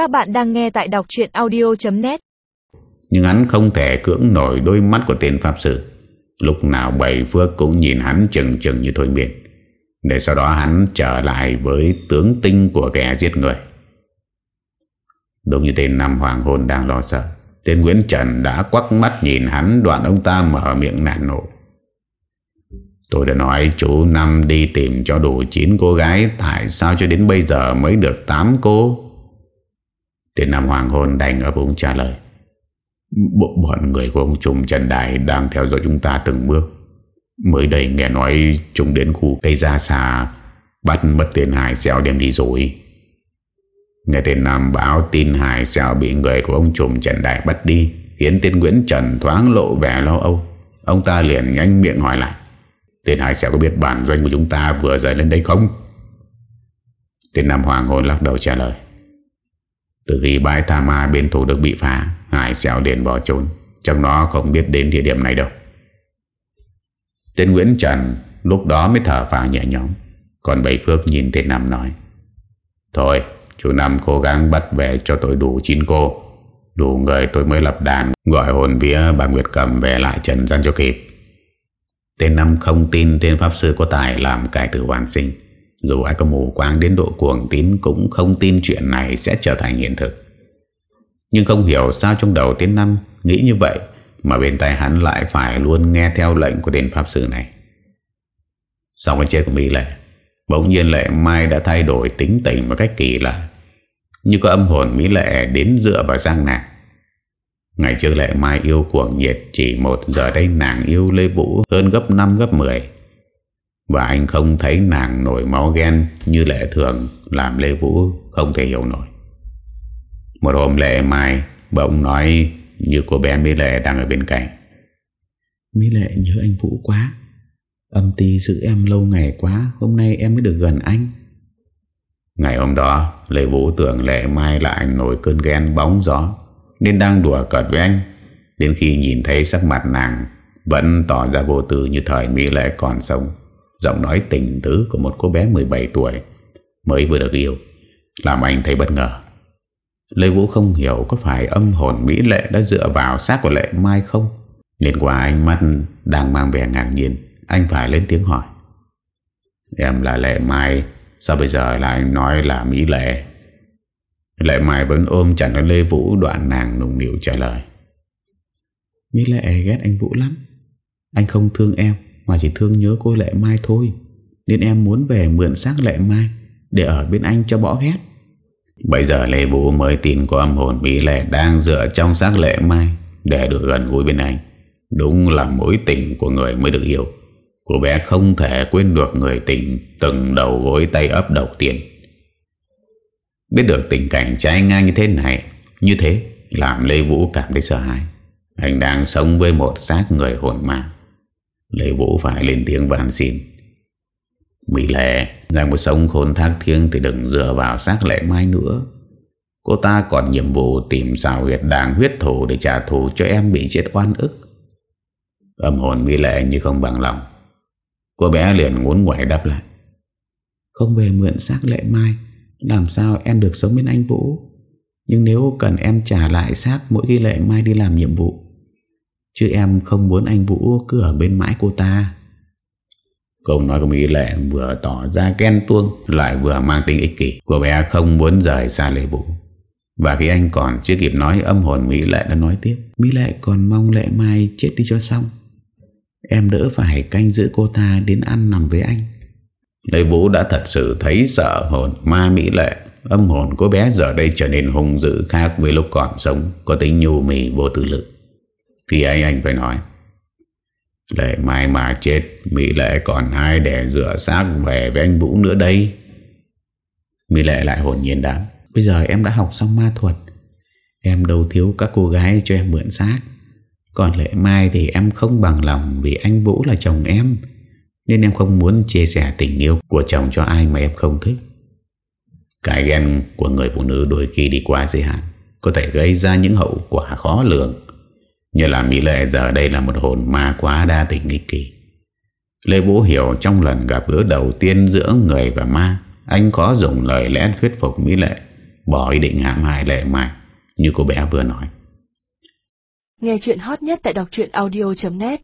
Các bạn đang nghe tại đọc chuyện audio.net Nhưng hắn không thể cưỡng nổi đôi mắt của tên Pháp Sư. Lúc nào bảy phước cũng nhìn hắn chừng chừng như thôi miên. Để sau đó hắn trở lại với tướng tinh của kẻ giết người. Đúng như tên Nam Hoàng Hôn đang lo sợ, Tên Nguyễn Trần đã quắc mắt nhìn hắn, đoạn ông ta mở miệng nản nộ. Tôi đã nói chú Năm đi tìm cho đủ 9 cô gái, Tại sao cho đến bây giờ mới được 8 cô? Tên Nam Hoàng Hôn đành ấp úng trả lời. Bộ, bọn người của ông Trùng Trần Đại Đang theo dõi chúng ta từng bước. Mới đây nghe nói Chúng đến khu cây ra xà Bắt mất tiền Hải Xeo đem đi rồi. Nghe tên Nam báo tin Hải Xeo bị người của ông Trùng Trần Đại bắt đi, Khiến tên Nguyễn Trần thoáng lộ vẻ lo âu. Ông ta liền nhanh miệng hỏi lại. Tên Hải Xeo có biết bản doanh của chúng ta vừa rời lên đây không? Tên Nam Hoàng hồn lắc đầu trả lời từ khi bãi tha ma bên thủ được bị phá, Hải xeo điện bỏ trốn. Trong nó không biết đến địa điểm này đâu. Tên Nguyễn Trần Lúc đó mới thở vào nhẹ nhõm. Còn Bảy Phước nhìn tên Năm nói, Thôi, chú Năm cố gắng bắt về cho tôi đủ chín cô. Đủ người tôi mới lập đàn, Gọi hồn vía bà Nguyệt Cầm về lại Trần gian cho kịp. Tên Năm không tin tên Pháp Sư có tài làm cải tử hoàn sinh dù ai có mù quáng đến độ cuồng tín Cũng không tin chuyện này sẽ trở thành hiện thực. Nhưng không hiểu sao trong đầu tiến năm Nghĩ như vậy Mà bên tay hắn lại phải luôn nghe theo lệnh của tên Pháp Sư này. Sau cái chết của Mỹ Lệ, Bỗng nhiên Lệ Mai đã thay đổi tính tình một cách kỳ lạ. Như có âm hồn Mỹ Lệ đến dựa vào sang nàng. Ngày trước Lệ Mai yêu cuồng nhiệt Chỉ một, giờ đây nàng yêu Lê Vũ Hơn gấp 5 gấp 10 và anh không thấy nàng nổi máu ghen Như lệ thường Làm Lê Vũ không thể hiểu nổi. Một hôm lệ mai Bỗng nói như cô bé Mỹ Lệ đang ở bên cạnh. Mỹ Lệ nhớ anh Vũ quá. Âm ty giữ em lâu ngày quá Hôm nay em mới được gần anh. Ngày hôm đó Lê Vũ tưởng Lệ Mai lại nổi cơn ghen bóng gió Nên đang đùa cợt với anh. Đến khi nhìn thấy sắc mặt nàng Vẫn tỏ ra vô tư như thời Mỹ Lệ còn sống Giọng nói tình tứ của một cô bé 17 tuổi Mới vừa được yêu, Làm anh thấy bất ngờ. Lê Vũ không hiểu có phải âm hồn Mỹ Lệ đã dựa vào xác của Lệ Mai không. Nhìn qua ánh mắt đang mang vẻ ngạc nhiên, Anh phải lên tiếng hỏi. Em là Lệ Mai, Sao bây giờ lại nói là Mỹ Lệ? Lệ Mai vẫn ôm chặt Lê Vũ, đoạn nàng nùng nịu trả lời. Mỹ Lệ ghét anh Vũ lắm. Anh không thương em mà chỉ thương nhớ cô Lệ Mai thôi. Nên em muốn về mượn xác Lệ Mai Để ở bên anh cho bỏ ghét. Bây giờ Lê Vũ mới tin có âm hồn Mỹ Lệ đang dựa trong xác Lệ Mai Để được gần gũi bên anh. Đúng là mối tình của người mới được yêu. Cô bé không thể quên được người tình Từng đầu gối tay ấp đầu tiên. Biết được tình cảnh trái ngang như thế này, Như thế Làm Lê Vũ cảm thấy sợ hãi. Anh đang sống với một xác người hồn ma Lê Vũ phải lên tiếng van xin. Mỹ Lệ, Ngày một sống khôn thác thiêng Thì đừng dựa vào xác lệ mai nữa. Cô ta còn nhiệm vụ tìm xào huyệt đàng huyết thủ Để trả thù cho em bị chết oan ức. Âm hồn Mỹ Lệ như không bằng lòng. Cô bé liền muốn ngoại đáp lại. Không về mượn xác lệ mai, Làm sao em được sống bên anh Vũ? Nhưng nếu cần em trả lại xác Mỗi khi lệ mai đi làm nhiệm vụ Chứ em không muốn anh Vũ cứ ở bên mãi cô ta. Câu nói của Mỹ Lệ vừa tỏ ra ghen tuông Lại vừa mang tính ích kỷ. Cô bé không muốn rời xa Lê Vũ. Và khi anh còn chưa kịp nói Âm hồn Mỹ Lệ đã nói tiếp. Mỹ Lệ còn mong Lệ Mai chết đi cho xong. Em đỡ phải canh giữ cô ta Đến ăn nằm với anh. Lê Vũ đã thật sự thấy sợ hồn ma Mỹ Lệ. Âm hồn cô bé giờ đây trở nên hung dữ khác với lúc còn sống Có tính nhu mì vô tư lực khi ấy anh phải nói, Lệ mai mà chết, Mỹ Lệ còn ai để rửa xác về với anh Vũ nữa đây. Mỹ Lệ lại hồn nhiên đáp, Bây giờ em đã học xong ma thuật, Em đâu thiếu các cô gái cho em mượn xác. Còn Lệ Mai thì em không bằng lòng Vì anh Vũ là chồng em, Nên em không muốn chia sẻ tình yêu Của chồng cho ai mà em không thích. Cái ghen của người phụ nữ đôi khi đi qua giới hạn, Có thể gây ra những hậu quả khó lường như là Mỹ Lệ giờ đây là một hồn ma quá đa tình nghịch kỳ Lê Vũ hiểu trong lần gặp gỡ đầu tiên giữa người và ma, Anh có dùng lời lẽ thuyết phục Mỹ Lệ, Bỏ ý định hãm hại Lệ Mai, Như cô bé vừa nói. Nghe chuyện hot nhất tại đọc audio.net